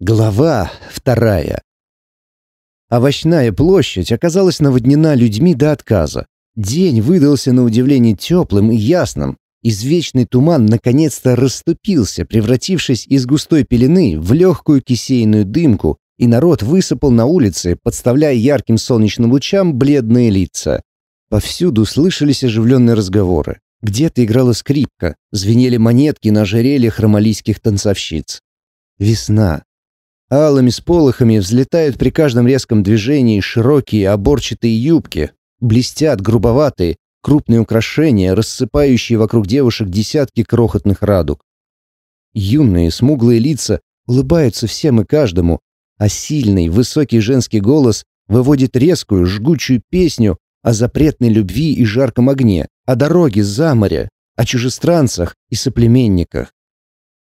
Глава вторая. Овощная площадь оказалась наводнена людьми до отказа. День выдался на удивление теплым и ясным. Извечный туман наконец-то расступился, превратившись из густой пелены в легкую кисейную дымку, и народ высыпал на улицы, подставляя ярким солнечным лучам бледные лица. Повсюду слышались оживленные разговоры. Где-то играла скрипка, звенели монетки на ожерельях ромалийских танцовщиц. Весна, Алыми сполохами взлетают при каждом резком движении широкие оборчатые юбки, блестят грубоватые, крупные украшения, рассыпающие вокруг девушек десятки крохотных радуг. Юные, смуглые лица улыбаются всем и каждому, а сильный, высокий женский голос выводит резкую, жгучую песню о запретной любви и жарком огне, о дороге за море, о чужестранцах и соплеменниках.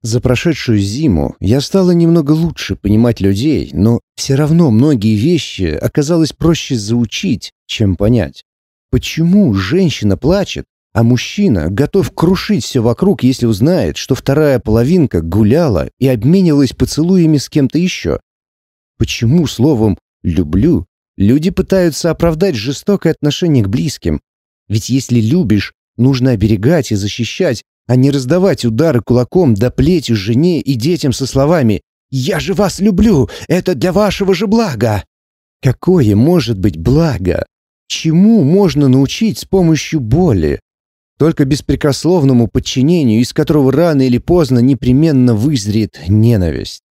За прошедшую зиму я стала немного лучше понимать людей, но все равно многие вещи оказалось проще заучить, чем понять. Почему женщина плачет, а мужчина готов крушить все вокруг, если узнает, что вторая половинка гуляла и обменивалась поцелуями с кем-то еще? Почему словом «люблю» люди пытаются оправдать жестокое отношение к близким? Ведь если любишь, нужно оберегать и защищать, а не раздавать удары кулаком до плетью жене и детям со словами «Я же вас люблю! Это для вашего же блага!» Какое может быть благо? Чему можно научить с помощью боли? Только беспрекословному подчинению, из которого рано или поздно непременно вызреет ненависть.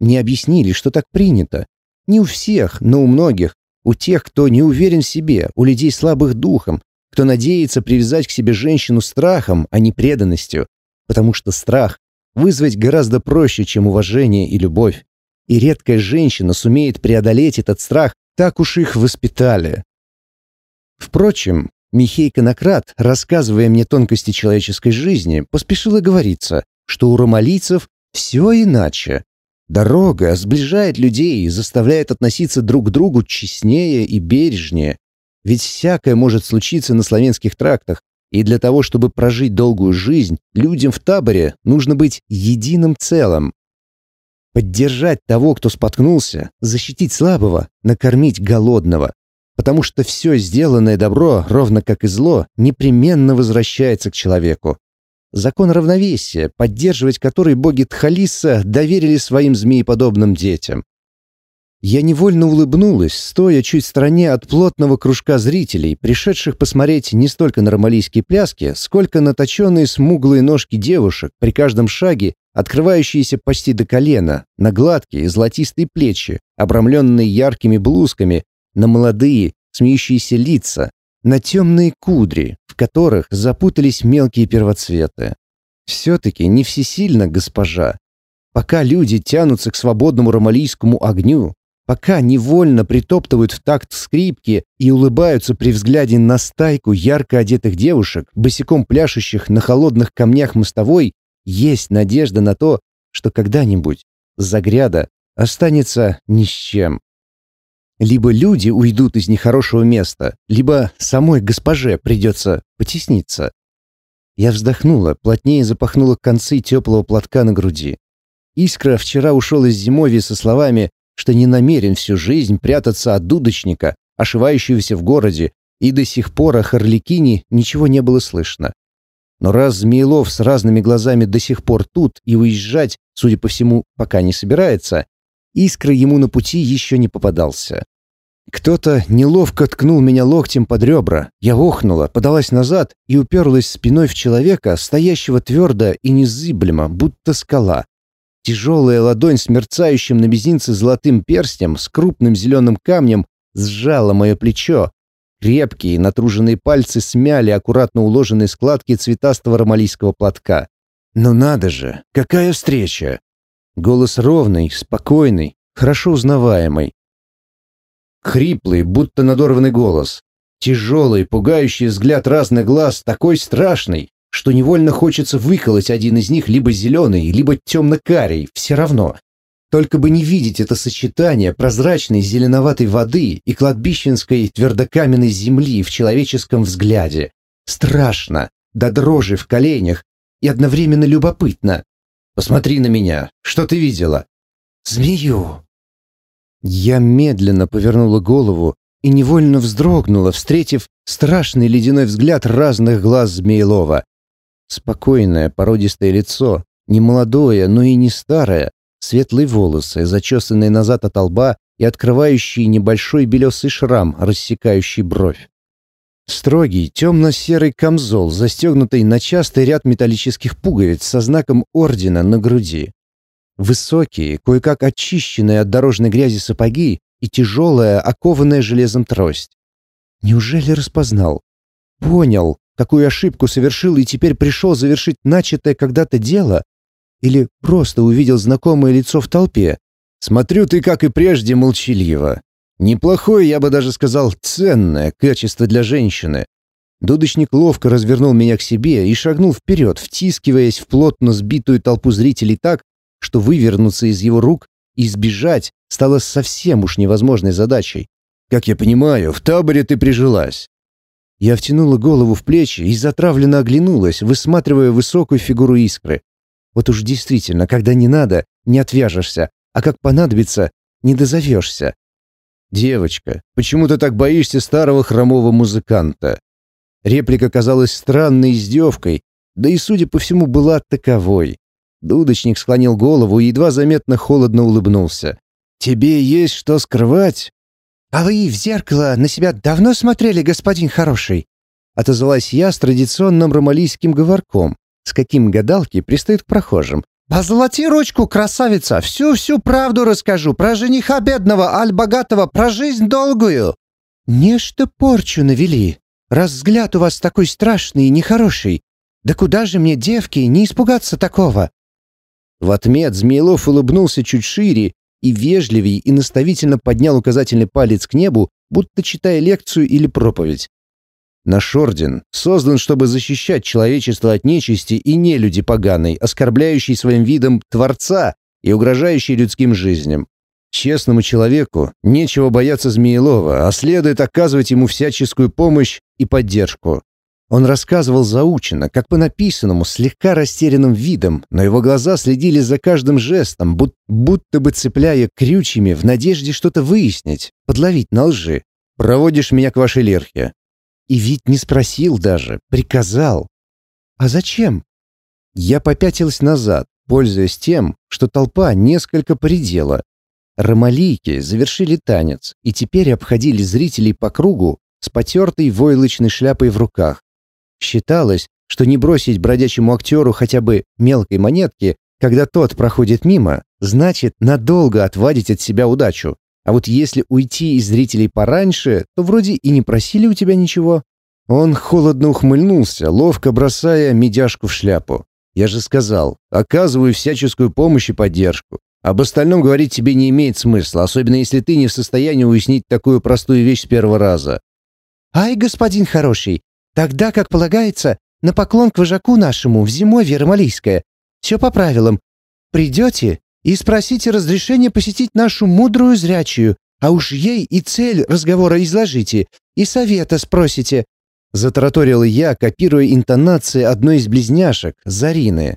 Не объяснили, что так принято. Не у всех, но у многих. У тех, кто не уверен в себе, у людей слабых духом, кто надеется привязать к себе женщину страхом, а не преданностью, потому что страх вызвать гораздо проще, чем уважение и любовь. И редкая женщина сумеет преодолеть этот страх, так уж их воспитали. Впрочем, Михей Конократ, рассказывая мне тонкости человеческой жизни, поспешил говориться, что у ромалийцев все иначе. Дорога сближает людей и заставляет относиться друг к другу честнее и бережнее, ведь всякое может случиться на славянских трактах, и для того, чтобы прожить долгую жизнь, людям в таборе нужно быть единым целым. Поддержать того, кто споткнулся, защитить слабого, накормить голодного. Потому что все сделанное добро, ровно как и зло, непременно возвращается к человеку. Закон равновесия, поддерживать который боги Тхалиса доверили своим змееподобным детям. Я невольно улыбнулась, стоя чуть в стороне от плотного кружка зрителей, пришедших посмотреть не столько на ромалийские пляски, сколько на точенные смуглые ножки девушек, при каждом шаге открывающиеся почти до колена, на гладкие золотистые плечи, обрамленные яркими блузками, на молодые, смеющиеся лица, на темные кудри, в которых запутались мелкие первоцветы. Все-таки не всесильно, госпожа. Пока люди тянутся к свободному ромалийскому огню, пока невольно притоптывают в такт скрипки и улыбаются при взгляде на стайку ярко одетых девушек, босиком пляшущих на холодных камнях мостовой, есть надежда на то, что когда-нибудь Загряда останется ни с чем. Либо люди уйдут из нехорошего места, либо самой госпоже придется потесниться. Я вздохнула, плотнее запахнула концы теплого платка на груди. Искра вчера ушел из зимовья со словами что не намерен всю жизнь прятаться от дудочника, ошивающегося в городе, и до сих пор о Харликине ничего не было слышно. Но раз Змеилов с разными глазами до сих пор тут и уезжать, судя по всему, пока не собирается, искра ему на пути еще не попадался. Кто-то неловко ткнул меня локтем под ребра. Я охнула, подалась назад и уперлась спиной в человека, стоящего твердо и незыблемо, будто скала. Тяжелая ладонь с мерцающим на мизинце золотым перстнем с крупным зеленым камнем сжала мое плечо. Крепкие натруженные пальцы смяли аккуратно уложенные складки цветастого ромалийского платка. «Ну надо же! Какая встреча!» Голос ровный, спокойный, хорошо узнаваемый. Хриплый, будто надорванный голос. Тяжелый, пугающий взгляд разных глаз, такой страшный, что невольно хочется выколоть один из них либо зеленый, либо темно-карий, все равно. Только бы не видеть это сочетание прозрачной зеленоватой воды и кладбищенской твердокаменной земли в человеческом взгляде. Страшно, до дрожи в коленях и одновременно любопытно. «Посмотри на меня, что ты видела?» змею!» Я медленно повернула голову и невольно вздрогнула, встретив страшный ледяной взгляд разных глаз Змеелова. Спокойное породистое лицо, не молодое, но и не старое, светлые волосы, зачесанные назад от лба и открывающий небольшой белесый шрам, рассекающий бровь. Строгий темно-серый камзол, застегнутый на частый ряд металлических пуговиц со знаком ордена на груди. Высокие, кое-как очищенные от дорожной грязи сапоги и тяжелая, окованная железом трость. Неужели распознал? Понял, какую ошибку совершил и теперь пришел завершить начатое когда-то дело? Или просто увидел знакомое лицо в толпе? Смотрю, ты, как и прежде, молчаливо. Неплохое, я бы даже сказал, ценное качество для женщины. Дудочник ловко развернул меня к себе и шагнул вперед, втискиваясь в плотно сбитую толпу зрителей так, что вывернуться из его рук и сбежать стало совсем уж невозможной задачей. «Как я понимаю, в таборе ты прижилась». Я втянула голову в плечи и затравленно оглянулась, высматривая высокую фигуру искры. Вот уж действительно, когда не надо, не отвяжешься, а как понадобится, не дозовешься. «Девочка, почему ты так боишься старого хромого музыканта?» Реплика казалась странной издевкой, да и, судя по всему, была таковой. Дудочник склонил голову и едва заметно холодно улыбнулся. «Тебе есть что скрывать?» «А вы в зеркало на себя давно смотрели, господин хороший?» Отозвалась я с традиционным ромалийским говорком, с каким гадалки пристают к прохожим, «Позолоти ручку, красавица! Всю-всю правду расскажу про жениха бедного, аль богатого, про жизнь долгую!» «Нечто порчу навели. Раз взгляд у вас такой страшный и нехороший. Да куда же мне, девки, не испугаться такого?» В отмет Змеилов улыбнулся чуть шире и вежливей и наставительно поднял указательный палец к небу, будто читая лекцию или проповедь. Наш орден создан, чтобы защищать человечество от нечисти и нелюди поганой, оскорбляющей своим видом Творца и угрожающей людским жизням. Честному человеку нечего бояться Змеелова, а следует оказывать ему всяческую помощь и поддержку. Он рассказывал заученно, как по написанному, слегка растерянным видом, но его глаза следили за каждым жестом, будто, будто бы цепляя крючьями в надежде что-то выяснить, подловить на лжи. «Проводишь меня к вашей лерхе. И ведь не спросил даже, приказал. А зачем? Я попятилась назад, пользуясь тем, что толпа несколько поредела. Ромалийки завершили танец и теперь обходили зрителей по кругу с потертой войлочной шляпой в руках. Считалось, что не бросить бродячему актеру хотя бы мелкой монетки, когда тот проходит мимо, значит надолго отвадить от себя удачу. А вот если уйти из зрителей пораньше, то вроде и не просили у тебя ничего. Он холодно ухмыльнулся, ловко бросая медяшку в шляпу. Я же сказал, оказываю всяческую помощь и поддержку. Об остальном говорить тебе не имеет смысла, особенно если ты не в состоянии уяснить такую простую вещь с первого раза. Ай, господин хороший, тогда, как полагается, на поклон к вожаку нашему в зимовье Ромалийское. Все по правилам. Придете и спросите разрешения посетить нашу мудрую зрячую, а уж ей и цель разговора изложите, и совета спросите». Затараторила я, копируя интонации одной из близняшек, Зарины.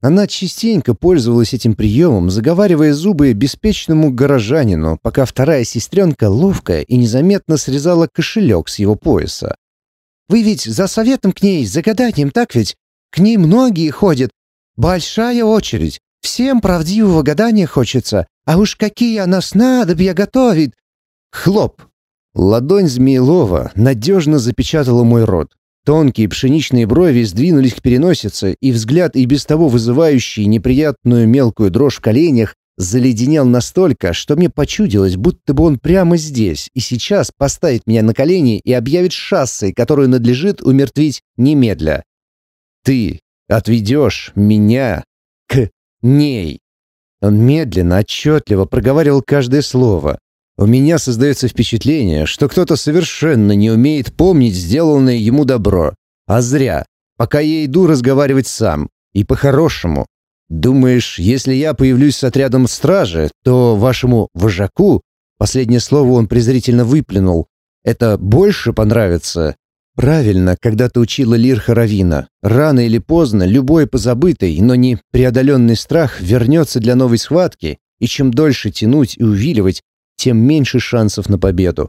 Она частенько пользовалась этим приемом, заговаривая зубы беспечному горожанину, пока вторая сестренка ловко и незаметно срезала кошелек с его пояса. «Вы ведь за советом к ней, за гаданием, так ведь? К ней многие ходят. Большая очередь. Всем правдивого гадания хочется, а уж какие она снадобья готовит!» Хлоп! Ладонь Змеелова надежно запечатала мой рот. Тонкие пшеничные брови сдвинулись к переносице, и взгляд, и без того вызывающий неприятную мелкую дрожь в коленях, заледенел настолько, что мне почудилось, будто бы он прямо здесь и сейчас поставит меня на колени и объявит шассой, которую надлежит умертвить немедля. «Ты отведешь меня к ней. Он медленно, отчетливо проговаривал каждое слово. У меня создается впечатление, что кто-то совершенно не умеет помнить сделанное ему добро. А зря. Пока я иду разговаривать сам. И по-хорошему. Думаешь, если я появлюсь с отрядом стражи, то вашему вожаку, последнее слово он презрительно выплюнул, это больше понравится? Правильно когда-то учила Лирха Равина. Рано или поздно любой позабытый, но не преодоленный страх вернется для новой схватки, и чем дольше тянуть и увиливать, тем меньше шансов на победу.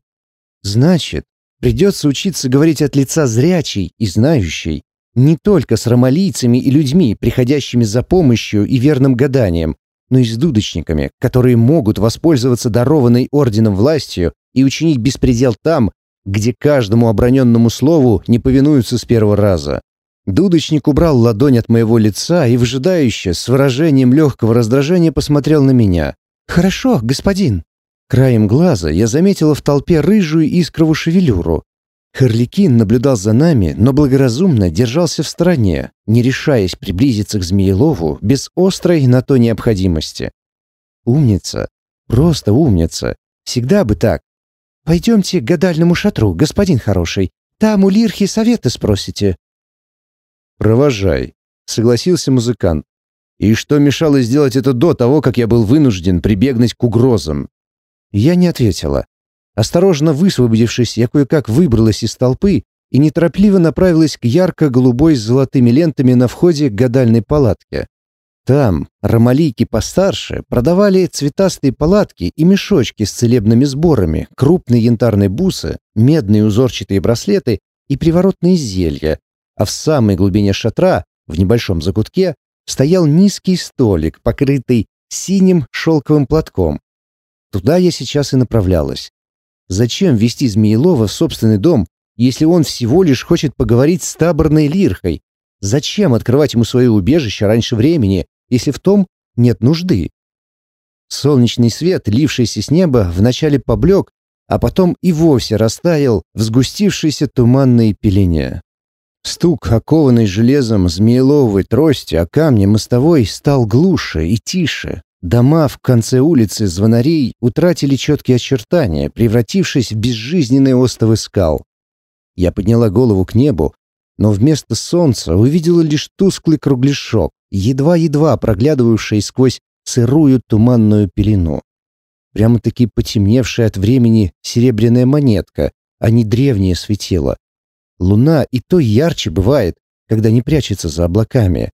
Значит, придется учиться говорить от лица зрячей и знающей, не только с ромалийцами и людьми, приходящими за помощью и верным гаданием, но и с дудочниками, которые могут воспользоваться дарованной орденом властью и учинить беспредел там, где каждому оброненному слову не повинуются с первого раза. Дудочник убрал ладонь от моего лица и выжидающе, с выражением легкого раздражения посмотрел на меня. «Хорошо, господин». Краем глаза я заметила в толпе рыжую искровую шевелюру. Харликин наблюдал за нами, но благоразумно держался в стороне, не решаясь приблизиться к Змеелову без острой на то необходимости. Умница. Просто умница. Всегда бы так. «Пойдемте к гадальному шатру, господин хороший. Там у Лирхи советы спросите». «Провожай», — согласился музыкант. «И что мешало сделать это до того, как я был вынужден прибегнуть к угрозам?» Я не ответила. Осторожно высвободившись, я кое-как выбралась из толпы и неторопливо направилась к ярко-голубой с золотыми лентами на входе к гадальной палатке. Там ромалийки постарше продавали цветастые палатки и мешочки с целебными сборами, крупные янтарные бусы, медные узорчатые браслеты и приворотные зелья, а в самой глубине шатра, в небольшом закутке, стоял низкий столик, покрытый синим шелковым платком. Туда я сейчас и направлялась. Зачем вести Змеелова в собственный дом, если он всего лишь хочет поговорить с таборной лирхой? Зачем открывать ему свое убежище раньше времени, если в том нет нужды. Солнечный свет, лившийся с неба, вначале поблек, а потом и вовсе растаял в сгустившейся туманной пелене. Стук, окованный железом змееловой трости, о камне мостовой стал глуше и тише. Дома в конце улицы звонарей утратили четкие очертания, превратившись в безжизненные остовы скал. Я подняла голову к небу, но вместо солнца увидела лишь тусклый кругляшок, едва-едва проглядывавший сквозь сырую туманную пелену. Прямо-таки потемневшая от времени серебряная монетка, а не древнее светило. Луна и то ярче бывает, когда не прячется за облаками.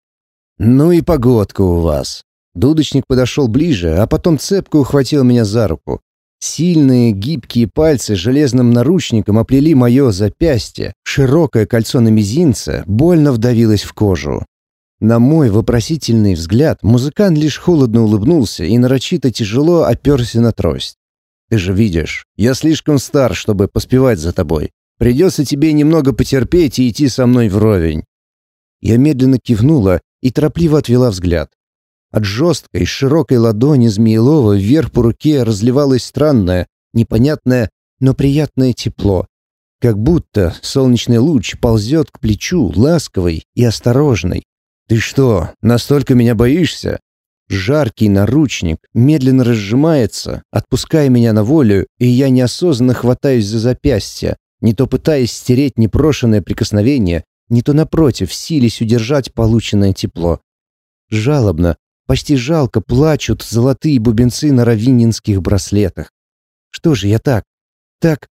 «Ну и погодка у вас!» Дудочник подошел ближе, а потом цепко ухватил меня за руку. Сильные гибкие пальцы железным наручником оплели мое запястье, широкое кольцо на мизинце больно вдавилось в кожу. На мой вопросительный взгляд музыкант лишь холодно улыбнулся и нарочито тяжело оперся на трость. «Ты же видишь, я слишком стар, чтобы поспевать за тобой. Придется тебе немного потерпеть и идти со мной вровень». Я медленно кивнула и торопливо отвела взгляд. От жесткой, широкой ладони Змеелова вверх по руке разливалось странное, непонятное, но приятное тепло. Как будто солнечный луч ползет к плечу, ласковый и осторожный, «Ты что, настолько меня боишься?» Жаркий наручник медленно разжимается, отпуская меня на волю, и я неосознанно хватаюсь за запястье, не то пытаясь стереть непрошенное прикосновение, не то напротив, сились удержать полученное тепло. Жалобно, почти жалко плачут золотые бубенцы на равининских браслетах. Что же я так? Так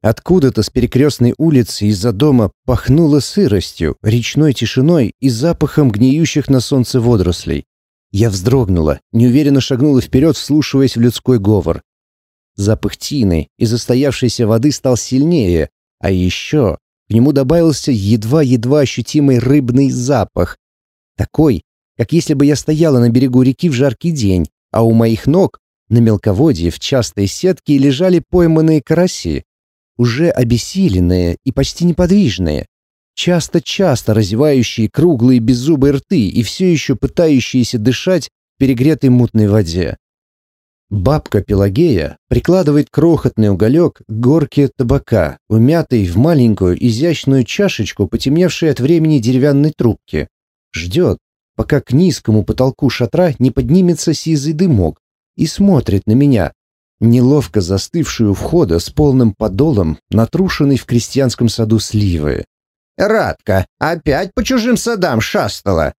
Откуда-то с перекрестной улицы из-за дома пахнуло сыростью, речной тишиной и запахом гниющих на солнце водорослей. Я вздрогнула, неуверенно шагнула вперед, вслушиваясь в людской говор. Запах тины и застоявшейся воды стал сильнее, а еще к нему добавился едва-едва ощутимый рыбный запах. Такой, как если бы я стояла на берегу реки в жаркий день, а у моих ног на мелководье в частой сетке лежали пойманные караси уже обессиленные и почти неподвижные, часто-часто разевающие круглые беззубые рты и все еще пытающиеся дышать в перегретой мутной воде. Бабка Пелагея прикладывает крохотный уголек к горке табака, умятой в маленькую изящную чашечку, потемневшей от времени деревянной трубки. Ждет, пока к низкому потолку шатра не поднимется сизый дымок, и смотрит на меня, неловко застывшую входа с полным подолом, натрушенной в крестьянском саду сливы. «Радка, опять по чужим садам шастала!»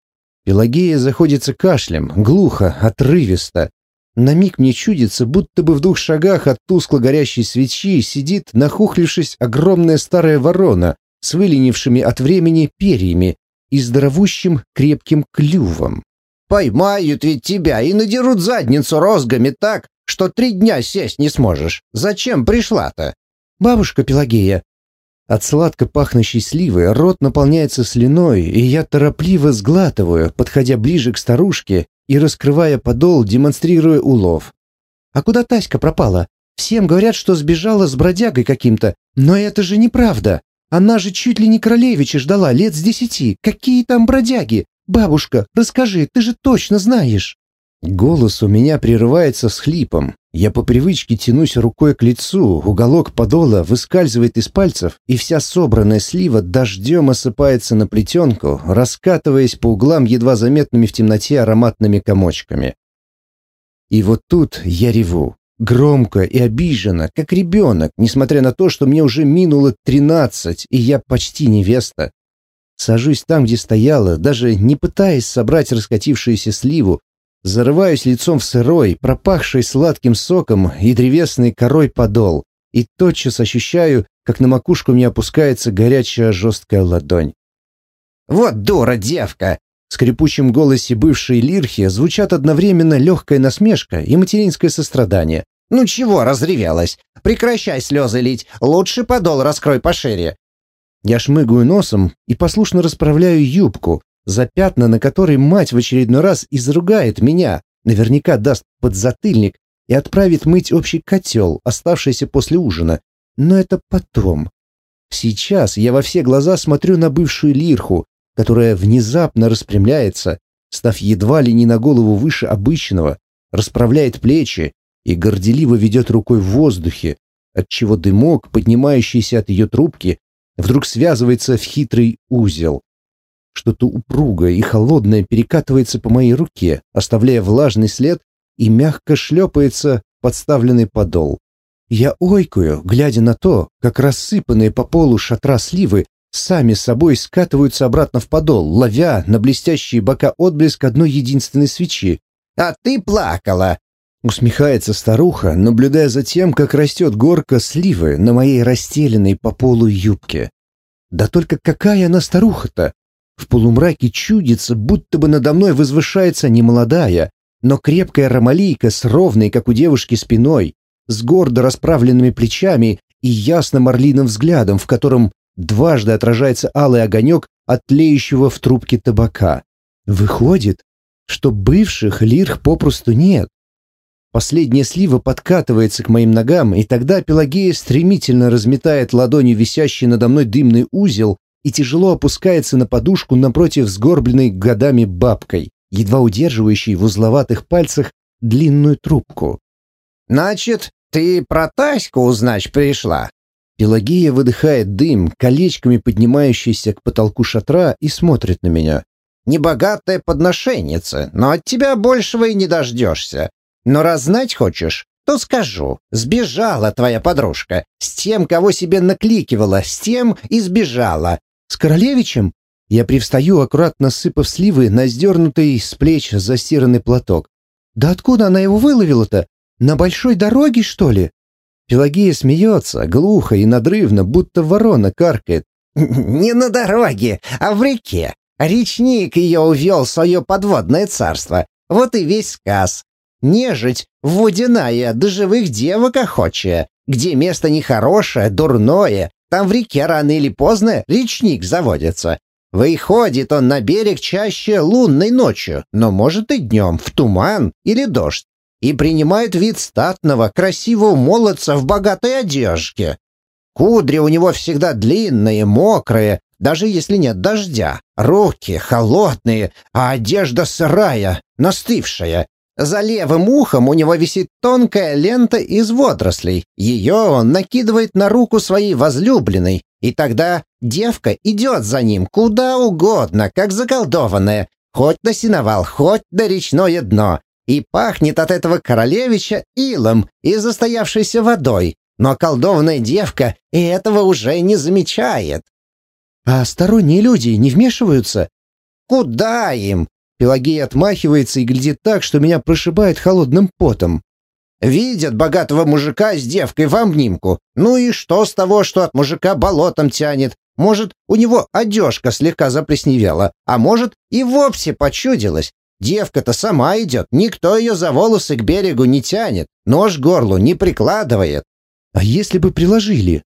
Пелагея заходится кашлем, глухо, отрывисто. На миг мне чудится, будто бы в двух шагах от тускло горящей свечи сидит, нахухлившись, огромная старая ворона с выленившими от времени перьями и здоровущим крепким клювом. Поймают ведь тебя и надерут задницу розгами так, что три дня сесть не сможешь. Зачем пришла-то?» «Бабушка Пелагея». От сладко пахнущей сливы рот наполняется слюной, и я торопливо сглатываю, подходя ближе к старушке и раскрывая подол, демонстрируя улов. «А куда Таська пропала? Всем говорят, что сбежала с бродягой каким-то, но это же неправда. Она же чуть ли не королевича ждала лет с десяти. Какие там бродяги? Бабушка, расскажи, ты же точно знаешь». Голос у меня прерывается с хлипом. Я по привычке тянусь рукой к лицу, уголок подола выскальзывает из пальцев, и вся собранная слива дождем осыпается на плетенку, раскатываясь по углам едва заметными в темноте ароматными комочками. И вот тут я реву, громко и обиженно, как ребенок, несмотря на то, что мне уже минуло тринадцать, и я почти невеста. Сажусь там, где стояла, даже не пытаясь собрать раскатившуюся сливу, Зарываюсь лицом в сырой, пропахший сладким соком и древесной корой подол, и тотчас ощущаю, как на макушку мне опускается горячая жесткая ладонь. «Вот дура девка!» В скрипучем голосе бывшей лирхи звучат одновременно легкая насмешка и материнское сострадание. «Ну чего разревелась? Прекращай слезы лить, лучше подол раскрой пошире». Я шмыгаю носом и послушно расправляю юбку, за пятна, на которые мать в очередной раз изругает меня, наверняка даст подзатыльник и отправит мыть общий котел, оставшийся после ужина. Но это потом. Сейчас я во все глаза смотрю на бывшую лирху, которая внезапно распрямляется, став едва ли не на голову выше обычного, расправляет плечи и горделиво ведет рукой в воздухе, отчего дымок, поднимающийся от ее трубки, вдруг связывается в хитрый узел. Что-то упругое и холодное перекатывается по моей руке, оставляя влажный след и мягко шлепается подставленный подол. Я ойкую, глядя на то, как рассыпанные по полу шатра сливы сами собой скатываются обратно в подол, ловя на блестящие бока отблеск одной единственной свечи. «А ты плакала!» Усмехается старуха, наблюдая за тем, как растет горка сливы на моей расстеленной по полу юбке. Да только какая она старуха-то! В полумраке чудится, будто бы надо мной возвышается не молодая, но крепкая ромалийка с ровной, как у девушки, спиной, с гордо расправленными плечами и ясным орлиным взглядом, в котором дважды отражается алый огонек от тлеющего в трубке табака. Выходит, что бывших лирх попросту нет. Последняя слива подкатывается к моим ногам, и тогда Пелагея стремительно разметает ладонью висящий надо мной дымный узел и тяжело опускается на подушку напротив сгорбленной годами бабкой, едва удерживающей в узловатых пальцах длинную трубку. «Значит, ты про Таську узнать пришла?» Пелагея выдыхает дым, колечками поднимающийся к потолку шатра, и смотрит на меня. «Небогатая подношенница, но от тебя большего и не дождешься. Но раз знать хочешь, то скажу. Сбежала твоя подружка. С тем, кого себе накликивала, с тем и сбежала. «С королевичем?» Я привстаю, аккуратно сыпав сливы на сдернутый с плеч застиранный платок. «Да откуда она его выловила-то? На большой дороге, что ли?» Пелагея смеется, глухо и надрывно, будто ворона каркает. «Не на дороге, а в реке. Речник ее увел в свое подводное царство. Вот и весь сказ. Нежить водяная, до живых девок охочая, где место нехорошее, дурное, там в реке рано или поздно речник заводится. Выходит он на берег чаще лунной ночью, но может и днем, в туман или дождь, и принимает вид статного, красивого молодца в богатой одежде. Кудри у него всегда длинные, мокрые, даже если нет дождя. Руки холодные, а одежда сырая, настывшая. За левым ухом у него висит тонкая лента из водорослей. Ее он накидывает на руку своей возлюбленной, и тогда девка идет за ним куда угодно, как заколдованная, хоть на сеновал, хоть на речное дно, и пахнет от этого королевича илом и застоявшейся водой. Но колдованная девка и этого уже не замечает. А сторонние люди не вмешиваются? Куда им? Пелагея отмахивается и глядит так, что меня прошибает холодным потом. Видят богатого мужика с девкой в обнимку. Ну и что с того, что от мужика болотом тянет? Может, у него одежка слегка заплесневела, а может, и вовсе почудилась. Девка-то сама идет, никто ее за волосы к берегу не тянет, нож горлу не прикладывает. А если бы приложили?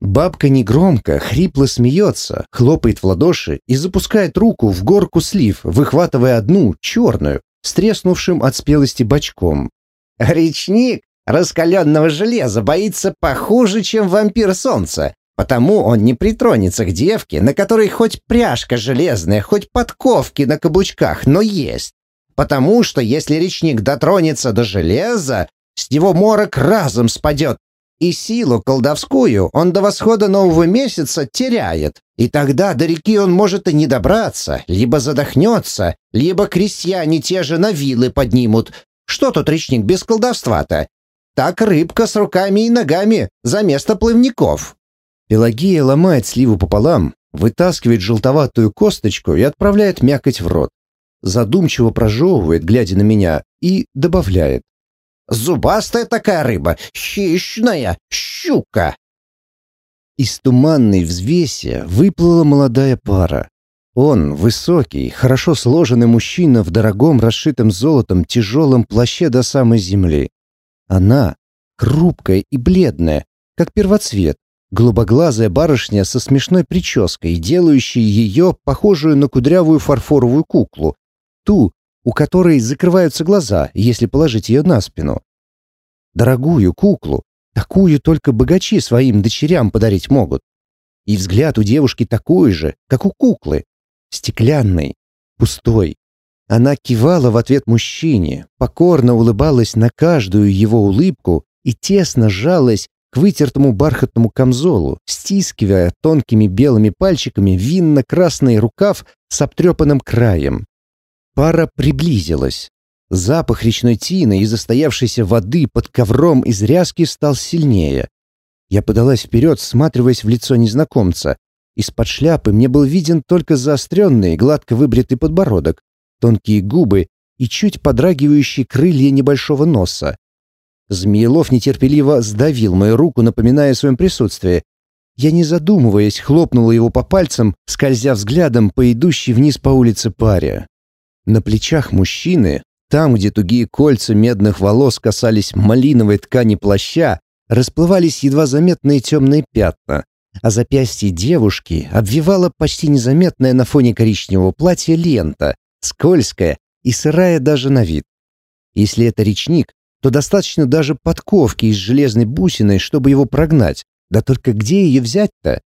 Бабка негромко, хрипло смеется, хлопает в ладоши и запускает руку в горку слив, выхватывая одну, черную, с треснувшим от спелости бочком. Речник раскаленного железа боится похуже, чем вампир солнца, потому он не притронется к девке, на которой хоть пряжка железная, хоть подковки на каблучках, но есть. Потому что если речник дотронется до железа, с него морок разом спадет, и силу колдовскую он до восхода нового месяца теряет. И тогда до реки он может и не добраться, либо задохнется, либо крестьяне те же на вилы поднимут. Что тут речник без колдовства-то? Так рыбка с руками и ногами за место плавников. Пелагея ломает сливу пополам, вытаскивает желтоватую косточку и отправляет мякоть в рот. Задумчиво прожевывает, глядя на меня, и добавляет. Зубастая такая рыба, хищная, щука. Из туманной взвеси выплыла молодая пара. Он, высокий, хорошо сложенный мужчина в дорогом, расшитом золотом, тяжелом плаще до самой земли. Она, хрупкая и бледная, как первоцвет, голубоглазая барышня со смешной прической, делающей ее похожую на кудрявую фарфоровую куклу, ту, у которой закрываются глаза, если положить ее на спину. Дорогую куклу, такую только богачи своим дочерям подарить могут. И взгляд у девушки такой же, как у куклы, стеклянный, пустой. Она кивала в ответ мужчине, покорно улыбалась на каждую его улыбку и тесно сжалась к вытертому бархатному камзолу, стискивая тонкими белыми пальчиками винно-красный рукав с обтрепанным краем. Пара приблизилась. Запах речной тины и застоявшейся воды под ковром из ряски стал сильнее. Я подалась вперед, всматриваясь в лицо незнакомца. Из-под шляпы мне был виден только заостренный, гладко выбритый подбородок, тонкие губы и чуть подрагивающие крылья небольшого носа. Змеелов нетерпеливо сдавил мою руку, напоминая о своем присутствии. Я, не задумываясь, хлопнула его по пальцам, скользя взглядом по идущей вниз по улице паре. На плечах мужчины, там, где тугие кольца медных волос касались малиновой ткани плаща, расплывались едва заметные темные пятна, а запястье девушки обвивала почти незаметная на фоне коричневого платья лента, скользкая и сырая даже на вид. Если это речник, то достаточно даже подковки из железной бусины, чтобы его прогнать. Да только где ее взять-то?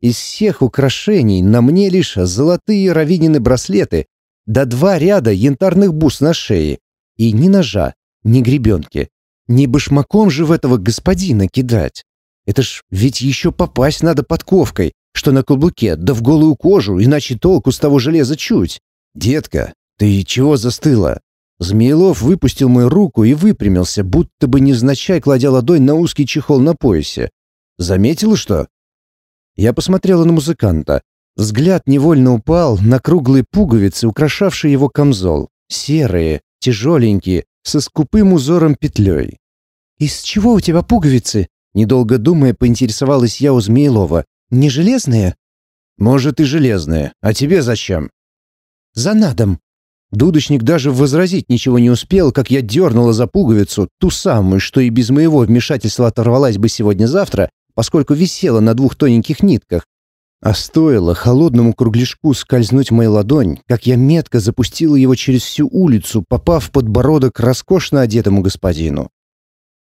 Из всех украшений на мне лишь золотые равинины браслеты да два ряда янтарных бус на шее. И ни ножа, ни гребенки. Не башмаком же в этого господина кидать. Это ж ведь еще попасть надо подковкой, что на каблуке, да в голую кожу, иначе толку с того железа чуть. Детка, ты чего застыла? Змеелов выпустил мою руку и выпрямился, будто бы невзначай кладя ладонь на узкий чехол на поясе. Заметила что? Я посмотрела на музыканта. Взгляд невольно упал на круглые пуговицы, украшавшие его камзол. Серые, тяжеленькие, со скупым узором петлей. «Из чего у тебя пуговицы?» Недолго думая, поинтересовалась я у Змеилова. «Не железные?» «Может, и железные. А тебе зачем?» «За надом». Дудочник даже возразить ничего не успел, как я дернула за пуговицу, ту самую, что и без моего вмешательства оторвалась бы сегодня-завтра, поскольку висела на двух тоненьких нитках, а стоило холодному кругляшку скользнуть в мою ладонь, как я метко запустила его через всю улицу, попав в подбородок роскошно одетому господину.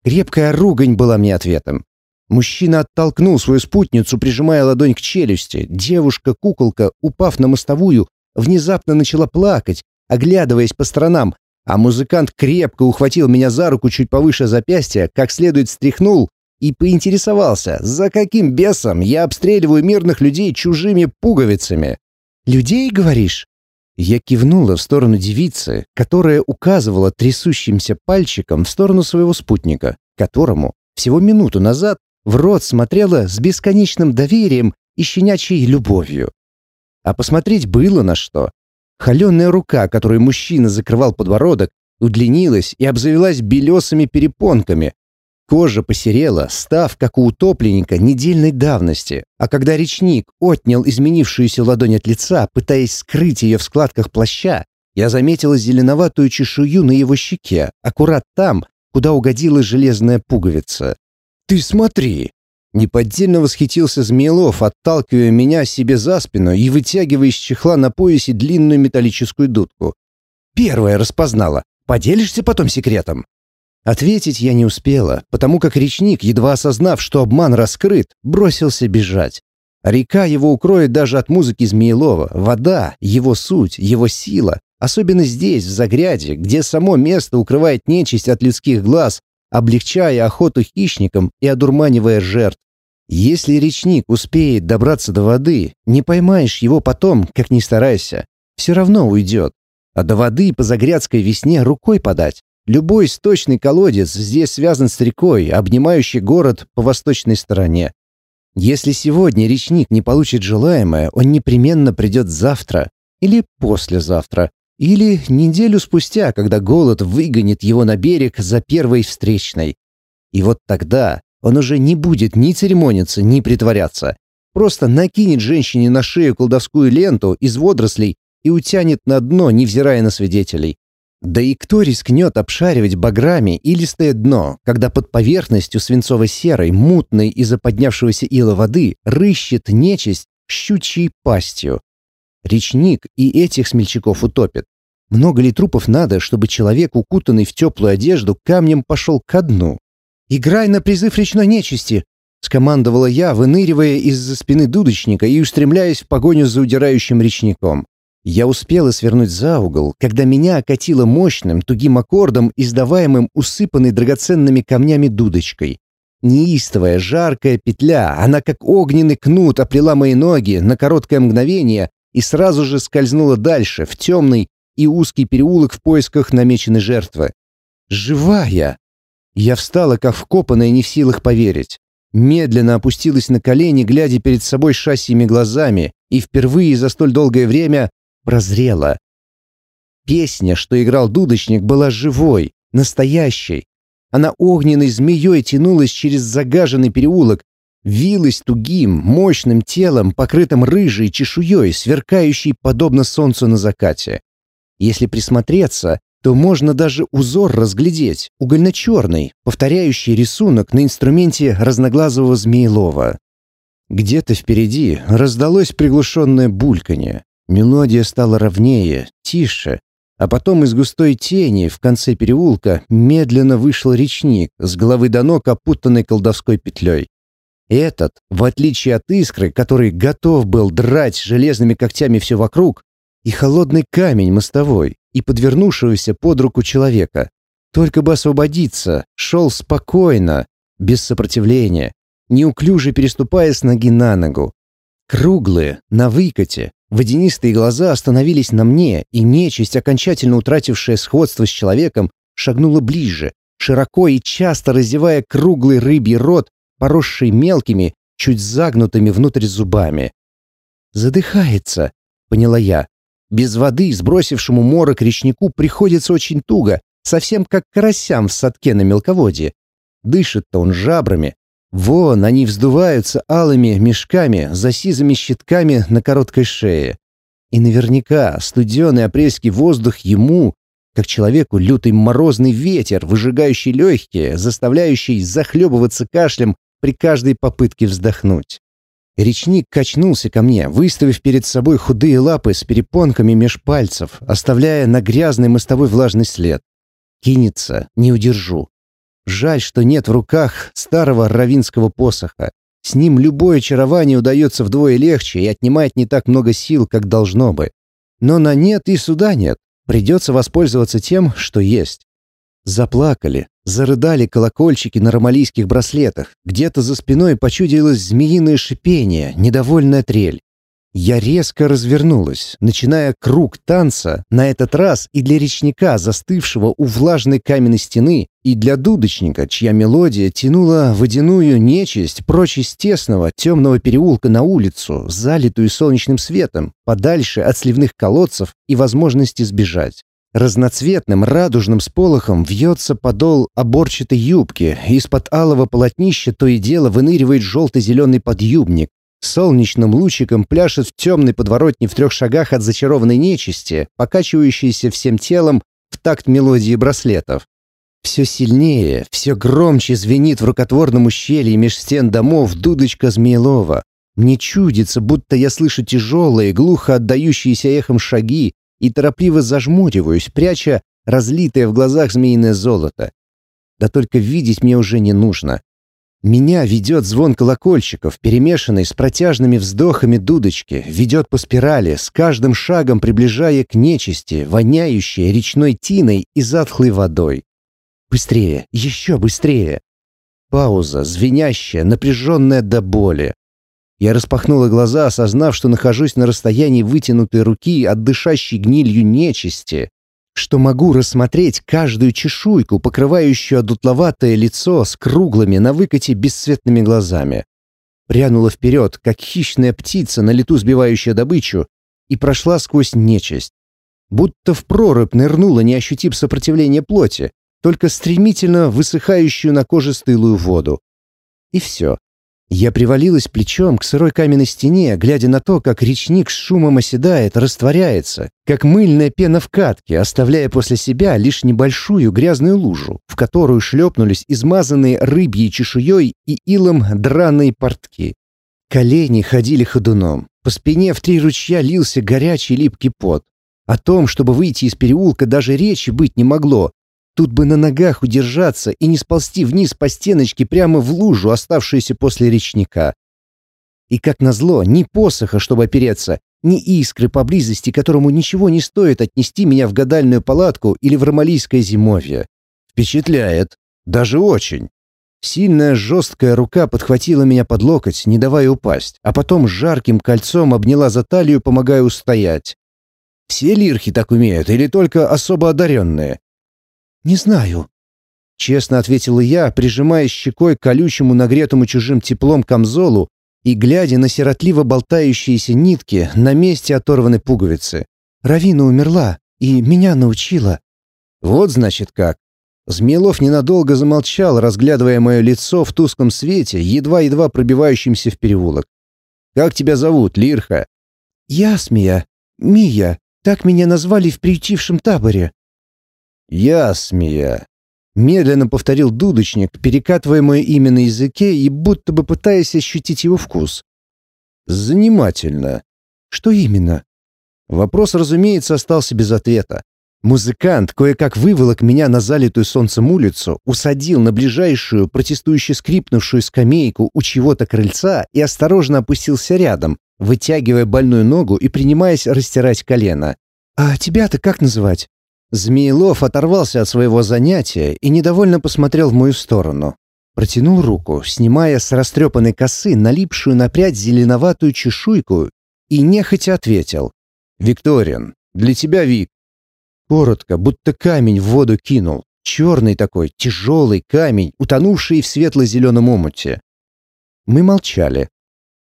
Крепкая ругань была мне ответом. Мужчина оттолкнул свою спутницу, прижимая ладонь к челюсти. Девушка-куколка, упав на мостовую, внезапно начала плакать, оглядываясь по сторонам, а музыкант крепко ухватил меня за руку чуть повыше запястья, как следует стряхнул и поинтересовался, за каким бесом я обстреливаю мирных людей чужими пуговицами. «Людей, говоришь?» Я кивнула в сторону девицы, которая указывала трясущимся пальчиком в сторону своего спутника, которому всего минуту назад в рот смотрела с бесконечным доверием и щенячьей любовью. А посмотреть было на что. Холеная рука, которой мужчина закрывал подбородок, удлинилась и обзавелась белесыми перепонками, Кожа посерела, став, как у утопленника, недельной давности. А когда речник отнял изменившуюся ладонь от лица, пытаясь скрыть ее в складках плаща, Я заметила зеленоватую чешую на его щеке, аккурат там, куда угодила железная пуговица. «Ты смотри!» Неподдельно восхитился Змеелов, отталкивая меня себе за спину и вытягивая из чехла на поясе длинную металлическую дудку. «Первая распознала. Поделишься потом секретом?» Ответить я не успела, потому как речник, едва осознав, что обман раскрыт, бросился бежать. Река его укроет даже от музыки Змеелова, вода, его суть, его сила, особенно здесь, в Загряде, где само место укрывает нечисть от людских глаз, облегчая охоту хищникам и одурманивая жертв. Если речник успеет добраться до воды, не поймаешь его потом, как ни старайся. Все равно уйдет. А до воды по загрядской весне рукой подать. Любой сточный колодец здесь связан с рекой, обнимающий город по восточной стороне. Если сегодня речник не получит желаемое, он непременно придет завтра или послезавтра, или неделю спустя, когда голод выгонит его на берег за первой встречной. И вот тогда он уже не будет ни церемониться, ни притворяться. Просто накинет женщине на шею колдовскую ленту из водорослей и утянет на дно, невзирая на свидетелей. Да и кто рискнет обшаривать баграми илистое дно, когда под поверхностью свинцово-серой, мутной из-за поднявшегося ила воды рыщет нечисть щучьей пастью? Речник и этих смельчаков утопит. Много ли трупов надо, чтобы человек, укутанный в теплую одежду, камнем пошел ко дну? «Играй на призыв речной нечисти!» — скомандовала я, выныривая из-за спины дудочника и устремляясь в погоню за удирающим речником. Я успела свернуть за угол, когда меня окатило мощным, тугим аккордом, издаваемым усыпанной драгоценными камнями дудочкой. Неистовая, жаркая петля, она как огненный кнут оплела мои ноги на короткое мгновение и сразу же скользнула дальше, в темный и узкий переулок в поисках намеченной жертвы. Живая! Я встала, как вкопанная, не в силах поверить. Медленно опустилась на колени, глядя перед собой шассиями глазами, и впервые за столь долгое время прозрела. Песня, что играл дудочник, была живой, настоящей. Она огненной змеей тянулась через загаженный переулок, вилась тугим, мощным телом, покрытым рыжей чешуей, сверкающей подобно солнцу на закате. Если присмотреться, то можно даже узор разглядеть, угольно-черный, повторяющий рисунок на инструменте разноглазого змеелова. Где-то впереди раздалось приглушенное бульканье. Мелодия стала ровнее, тише, а потом из густой тени в конце переулка медленно вышел речник с головы до ног опутанной колдовской петлей. Этот, в отличие от искры, который готов был драть железными когтями все вокруг, и холодный камень мостовой, и подвернувшегося под руку человека, только бы освободиться, шел спокойно, без сопротивления, неуклюже переступая с ноги на ногу. Круглые, на выкате, Водянистые глаза остановились на мне, и нечисть, окончательно утратившая сходство с человеком, шагнула ближе, широко и часто раздевая круглый рыбий рот, поросший мелкими, чуть загнутыми внутрь зубами. «Задыхается», — поняла я. «Без воды, сбросившему морок речнику, приходится очень туго, совсем как карасям в садке на мелководье. Дышит-то он жабрами, Вон они вздуваются алыми мешками за сизыми щитками на короткой шее. И наверняка студеный апрельский воздух ему, как человеку лютый морозный ветер, выжигающий легкие, заставляющий захлебываться кашлем при каждой попытке вздохнуть. Речник качнулся ко мне, выставив перед собой худые лапы с перепонками меж пальцев, оставляя на грязной мостовой влажный след. Кинется, не удержу. Жаль, что нет в руках старого равинского посоха. С ним любое очарование удается вдвое легче и отнимает не так много сил, как должно бы. Но на нет и суда нет. Придется воспользоваться тем, что есть. Заплакали, зарыдали колокольчики на ромалийских браслетах. Где-то за спиной почудилось змеиное шипение, недовольная трель. Я резко развернулась, начиная круг танца, на этот раз и для речника, застывшего у влажной каменной стены, и для дудочника, чья мелодия тянула водяную нечисть прочь из тесного темного переулка на улицу, залитую солнечным светом, подальше от сливных колодцев и возможности сбежать. Разноцветным радужным сполохом вьется подол оборчатой юбки, из-под алого полотнища то и дело выныривает желто-зеленый подъюбник, Солнечным лучиком пляшет в темной подворотне в трех шагах от зачарованной нечисти, покачивающейся всем телом в такт мелодии браслетов. Все сильнее, все громче звенит в рукотворном ущелье меж стен домов дудочка Змеелова. Мне чудится, будто я слышу тяжелые, глухо отдающиеся эхом шаги и торопливо зажмуриваюсь, пряча разлитое в глазах змеиное золото. Да только видеть мне уже не нужно. Меня ведет звон колокольчиков, перемешанный с протяжными вздохами дудочки, ведет по спирали, с каждым шагом приближая к нечисти, воняющей речной тиной и затхлой водой. Быстрее, еще быстрее. Пауза, звенящая, напряженная до боли. Я распахнула глаза, осознав, что нахожусь на расстоянии вытянутой руки от дышащей гнилью нечисти, что могу рассмотреть каждую чешуйку, покрывающую одутловатое лицо с круглыми на выкате бесцветными глазами. Прянула вперед, как хищная птица, на лету сбивающая добычу, и прошла сквозь нечисть. Будто в прорубь нырнула, не ощутив сопротивления плоти, только стремительно высыхающую на коже стылую воду. И все. Я привалилась плечом к сырой каменной стене, глядя на то, как речник с шумом оседает, растворяется, как мыльная пена в катке, оставляя после себя лишь небольшую грязную лужу, в которую шлепнулись измазанные рыбьей чешуей и илом драные портки. Колени ходили ходуном. По спине в три ручья лился горячий липкий пот. О том, чтобы выйти из переулка, даже речи быть не могло, Тут бы на ногах удержаться и не сползти вниз по стеночке прямо в лужу, оставшуюся после речника. И как назло, ни посоха, чтобы опереться, ни искры поблизости, которому ничего не стоит отнести меня в гадальную палатку или в ромалийское зимовье. Впечатляет. Даже очень. Сильная жесткая рука подхватила меня под локоть, не давая упасть, а потом жарким кольцом обняла за талию, помогая устоять. Все лирхи так умеют или только особо одаренные? «Не знаю», — честно ответила я, прижимая щекой к колючему, нагретому чужим теплом камзолу и глядя на сиротливо болтающиеся нитки на месте оторванной пуговицы. «Равина умерла и меня научила». «Вот, значит, как». Змеелов ненадолго замолчал, разглядывая мое лицо в тусклом свете, едва-едва пробивающимся в переулок. «Как тебя зовут, Лирха?» «Ясмия. Мия. Так меня назвали в приютившем таборе». «Ясмия», — медленно повторил дудочник, перекатывая мое имя на языке и будто бы пытаясь ощутить его вкус. «Занимательно». «Что именно?» Вопрос, разумеется, остался без ответа. Музыкант кое-как выволок меня на залитую солнцем улицу, усадил на ближайшую, протестующе скрипнувшую скамейку у чего-то крыльца и осторожно опустился рядом, вытягивая больную ногу и принимаясь растирать колено. «А тебя-то как называть?» Змеелов оторвался от своего занятия и недовольно посмотрел в мою сторону. Протянул руку, снимая с растрепанной косы налипшую на прядь зеленоватую чешуйку и нехотя ответил. «Викторин, для тебя Вик». Коротко, будто камень в воду кинул. Черный такой, тяжелый камень, утонувший в светло-зеленом омуте. Мы молчали.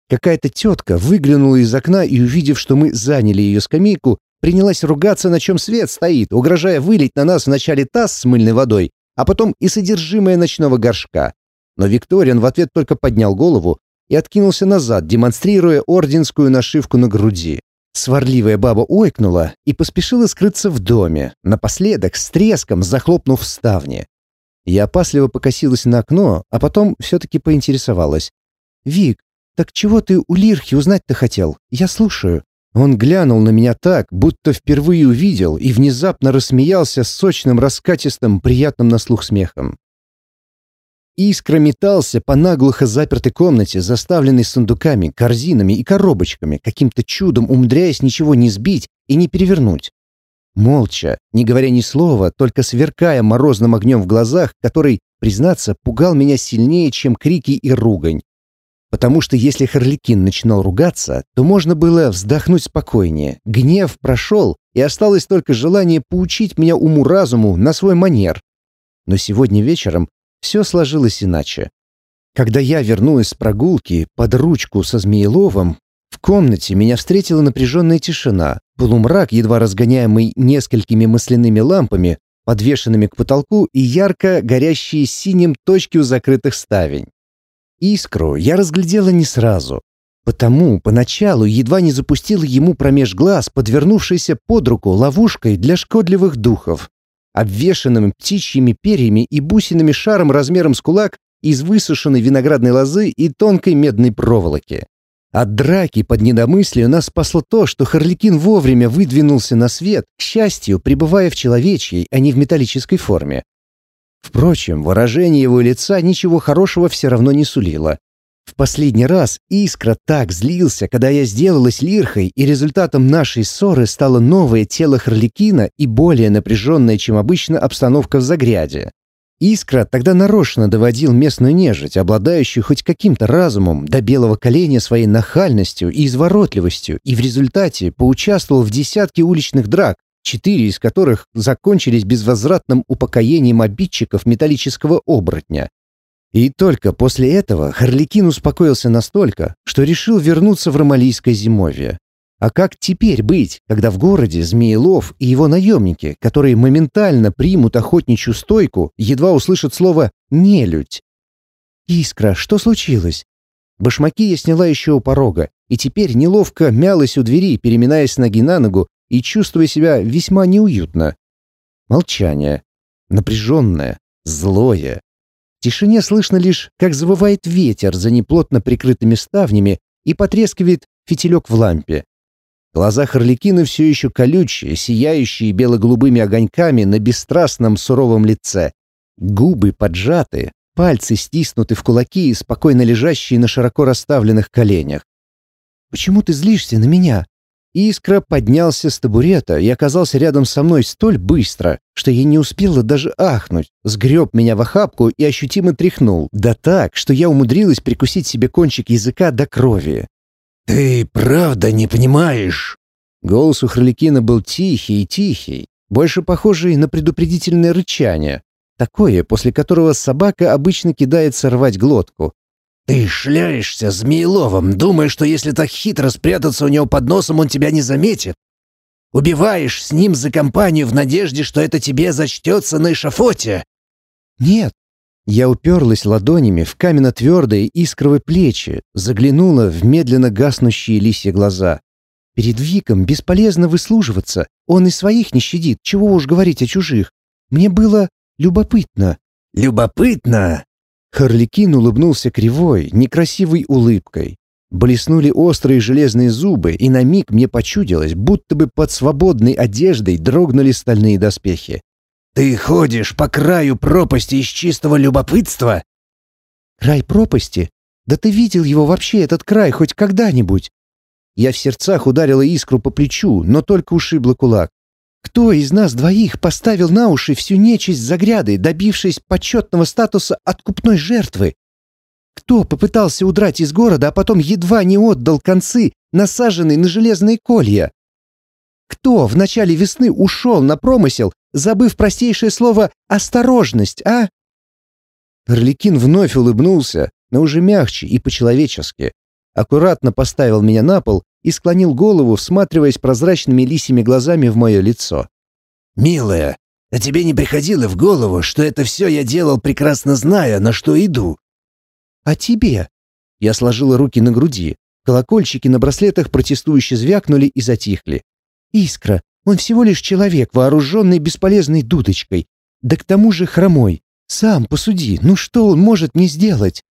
Какая-то тетка выглянула из окна и, увидев, что мы заняли ее скамейку, Принялась ругаться, на чем свет стоит, угрожая вылить на нас вначале таз с мыльной водой, а потом и содержимое ночного горшка. Но Викториан в ответ только поднял голову и откинулся назад, демонстрируя орденскую нашивку на груди. Сварливая баба ойкнула и поспешила скрыться в доме, напоследок с треском захлопнув ставни. Я опасливо покосилась на окно, а потом все-таки поинтересовалась. «Вик, так чего ты у Лирхи узнать-то хотел? Я слушаю». Он глянул на меня так, будто впервые увидел, и внезапно рассмеялся сочным, раскатистым, приятным на слух смехом. Искра метался по наглухо запертой комнате, заставленной сундуками, корзинами и коробочками, каким-то чудом умудряясь ничего не сбить и не перевернуть. Молча, не говоря ни слова, только сверкая морозным огнем в глазах, который, признаться, пугал меня сильнее, чем крики и ругань. Потому что если Харликин начинал ругаться, то можно было вздохнуть спокойнее. Гнев прошел, и осталось только желание поучить меня уму-разуму на свой манер. Но сегодня вечером все сложилось иначе. Когда я вернулась с прогулки под ручку со Змееловым, в комнате меня встретила напряженная тишина, полумрак, едва разгоняемый несколькими масляными лампами, подвешенными к потолку и ярко горящие синим точки у закрытых ставень. Искру я разглядела не сразу. Потому поначалу едва не запустила ему промеж глаз подвернувшейся под руку ловушкой для шкодливых духов, обвешанным птичьими перьями и бусинами шаром размером с кулак из высушенной виноградной лозы и тонкой медной проволоки. От драки под недомыслию нас спасло то, что Харликин вовремя выдвинулся на свет, к счастью, пребывая в человечьей, а не в металлической форме. Впрочем, выражение его лица ничего хорошего все равно не сулило. В последний раз Искра так злился, когда я сделалась лирхой, и результатом нашей ссоры стало новое тело Харликина и более напряженная, чем обычно, обстановка в Загряде. Искра тогда нарочно доводил местную нежить, обладающую хоть каким-то разумом, до белого коленя своей нахальностью и изворотливостью, и в результате поучаствовал в десятке уличных драк, четыре из которых закончились безвозвратным упокоением обидчиков металлического оборотня. И только после этого Харликин успокоился настолько, что решил вернуться в Ромалийское зимовье. А как теперь быть, когда в городе Змеелов и его наемники, которые моментально примут охотничью стойку, едва услышат слово «нелюдь»? «Искра, что случилось?» Башмаки я сняла еще у порога, и теперь неловко мялась у двери, переминаясь ноги на ногу и чувствуя себя весьма неуютно. Молчание. Напряженное, злое. В тишине слышно лишь, как завывает ветер за неплотно прикрытыми ставнями и потрескивает фитилек в лампе. Глаза Харликина все еще колючие, сияющие бело-голубыми огоньками на бесстрастном суровом лице. Губы поджаты, пальцы стиснуты в кулаки и спокойно лежащие на широко расставленных коленях. «Почему ты злишься на меня?» Искра поднялся с табурета и оказался рядом со мной столь быстро, что я не успела даже ахнуть, сгреб меня в охапку и ощутимо тряхнул, да так, что я умудрилась прикусить себе кончик языка до крови. «Ты правда не понимаешь?» Голос у Харликина был тихий и тихий, больше похожий на предупредительное рычание, такое, после которого собака обычно кидается рвать глотку, «Ты шляешься Змееловым, думая, что если так хитро спрятаться у него под носом, он тебя не заметит. Убиваешь с ним за компанию в надежде, что это тебе зачтется на эшафоте». «Нет». Я уперлась ладонями в каменно-твердые искровые плечи, заглянула в медленно гаснущие лисьи глаза. Перед Виком бесполезно выслуживаться, он и своих не щадит, чего уж говорить о чужих. Мне было любопытно. «Любопытно?» Харликин улыбнулся кривой, некрасивой улыбкой. Блеснули острые железные зубы, и на миг мне почудилось, будто бы под свободной одеждой дрогнули стальные доспехи. «Ты ходишь по краю пропасти из чистого любопытства?» «Край пропасти? Да ты видел его вообще, этот край, хоть когда-нибудь?» Я в сердцах ударила искру по плечу, но только ушибла кулак. Кто из нас двоих поставил на уши всю нечисть загряды, добившись почетного статуса откупной жертвы? Кто попытался удрать из города, а потом едва не отдал концы, насаженные на железные колья? Кто в начале весны ушел на промысел, забыв простейшее слово «осторожность», а? Орликин вновь улыбнулся, но уже мягче и по-человечески. Аккуратно поставил меня на пол и склонил голову, всматриваясь прозрачными лисими глазами в мое лицо. «Милая, а тебе не приходило в голову, что это все я делал, прекрасно зная, на что иду?» «А тебе?» Я сложила руки на груди. Колокольчики на браслетах протестующе звякнули и затихли. «Искра, он всего лишь человек, вооруженный бесполезной дудочкой. Да к тому же хромой. Сам посуди, ну что он может не сделать?»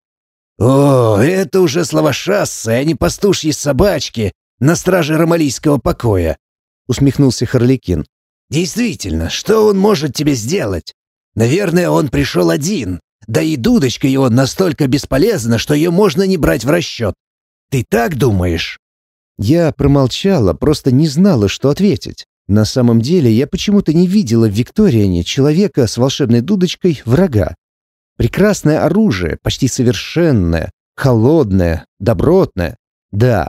«О, это уже слова шассы, а не пастушьи собачки на страже ромалийского покоя», — усмехнулся Харликин. «Действительно, что он может тебе сделать? Наверное, он пришел один, да и дудочка его настолько бесполезна, что ее можно не брать в расчет. Ты так думаешь?» Я промолчала, просто не знала, что ответить. На самом деле я почему-то не видела в Викториане человека с волшебной дудочкой врага. Прекрасное оружие, почти совершенное, холодное, добротное. Да,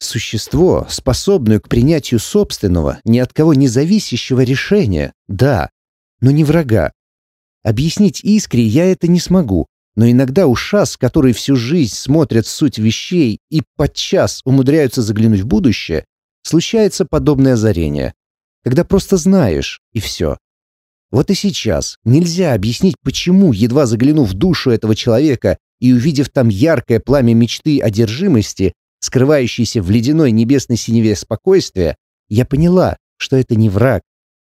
существо, способное к принятию собственного, ни от кого не зависящего решения. Да, но не врага. Объяснить искре я это не смогу, но иногда у шас, которые всю жизнь смотрят суть вещей и подчас умудряются заглянуть в будущее, случается подобное озарение, когда просто знаешь, и все. Вот и сейчас нельзя объяснить, почему, едва заглянув в душу этого человека и увидев там яркое пламя мечты одержимости, скрывающийся в ледяной небесной синеве спокойствия, я поняла, что это не враг.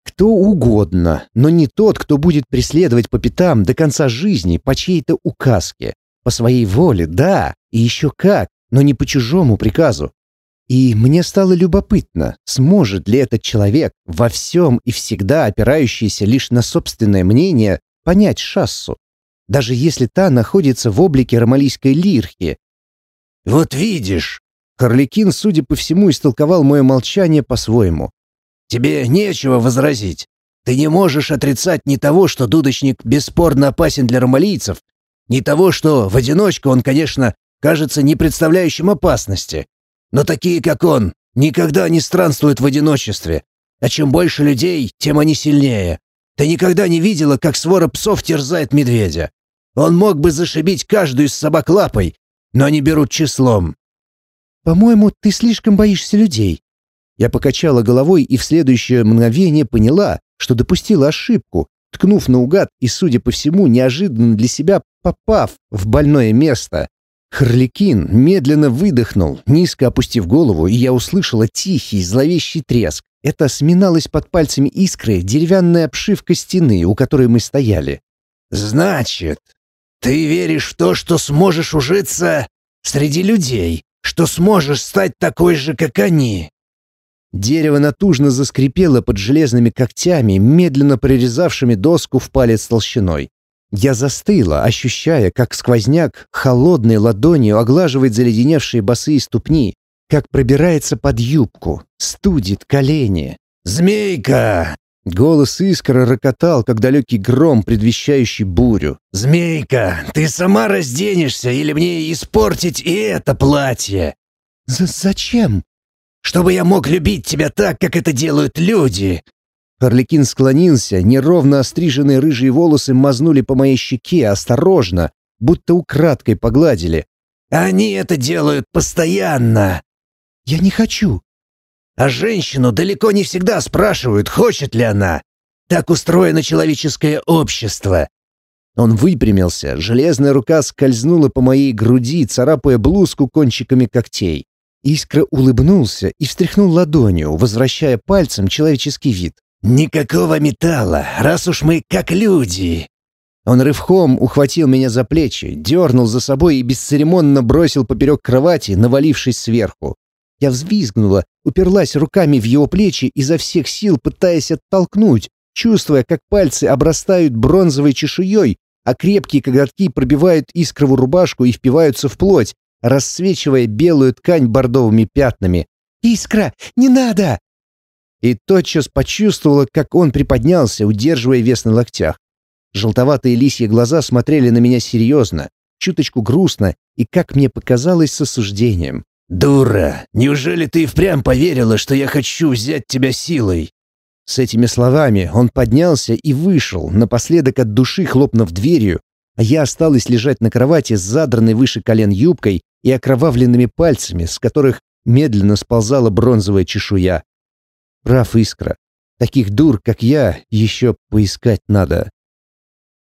Кто угодно, но не тот, кто будет преследовать по пятам до конца жизни по чьей-то указке. По своей воле, да, и еще как, но не по чужому приказу. И мне стало любопытно, сможет ли этот человек, во всем и всегда опирающийся лишь на собственное мнение, понять Шассу, даже если та находится в облике ромалийской лирхи. «Вот видишь!» Харликин, судя по всему, истолковал мое молчание по-своему. «Тебе нечего возразить. Ты не можешь отрицать ни того, что дудочник бесспорно опасен для ромалийцев, ни того, что в одиночку он, конечно, кажется не представляющим опасности. Но такие, как он, никогда не странствуют в одиночестве. А чем больше людей, тем они сильнее. Ты никогда не видела, как свора псов терзает медведя. Он мог бы зашибить каждую из собак лапой, но они берут числом. «По-моему, ты слишком боишься людей». Я покачала головой и в следующее мгновение поняла, что допустила ошибку, ткнув наугад и, судя по всему, неожиданно для себя попав в больное место. Харликин медленно выдохнул, низко опустив голову, и я услышала тихий, зловещий треск. Это сминалась под пальцами искры деревянная обшивка стены, у которой мы стояли. «Значит, ты веришь в то, что сможешь ужиться среди людей, что сможешь стать такой же, как они?» Дерево натужно заскрипело под железными когтями, медленно прорезавшими доску в палец толщиной. Я застыла, ощущая, как сквозняк холодной ладонью оглаживает заледеневшие босые ступни, как пробирается под юбку, студит колени. «Змейка!» Голос искра рокотал, как далекий гром, предвещающий бурю. «Змейка, ты сама разденешься или мне испортить и это платье?» З «Зачем?» «Чтобы я мог любить тебя так, как это делают люди, Харликин склонился, неровно остриженные рыжие волосы мазнули по моей щеке осторожно, будто украдкой погладили. «Они это делают постоянно!» «Я не хочу!» «А женщину далеко не всегда спрашивают, хочет ли она. Так устроено человеческое общество!» Он выпрямился, железная рука скользнула по моей груди, царапая блузку кончиками когтей. Искра улыбнулся и встряхнул ладонью, возвращая пальцем человеческий вид. «Никакого металла, раз уж мы как люди!» Он рывком ухватил меня за плечи, дернул за собой и бесцеремонно бросил поперек кровати, навалившись сверху. Я взвизгнула, уперлась руками в его плечи, изо всех сил пытаясь оттолкнуть, чувствуя, как пальцы обрастают бронзовой чешуей, а крепкие коготки пробивают искрову рубашку и впиваются в плоть, рассвечивая белую ткань бордовыми пятнами. «Искра, не надо!» И тотчас почувствовала, как он приподнялся, удерживая вес на локтях. Желтоватые лисьи глаза смотрели на меня серьезно, чуточку грустно и, как мне показалось, с осуждением. «Дура! Неужели ты и впрямь поверила, что я хочу взять тебя силой?» С этими словами он поднялся и вышел, напоследок от души хлопнув дверью, а я осталась лежать на кровати с задранной выше колен юбкой и окровавленными пальцами, с которых медленно сползала бронзовая чешуя. Прав Искра. Таких дур, как я, еще поискать надо.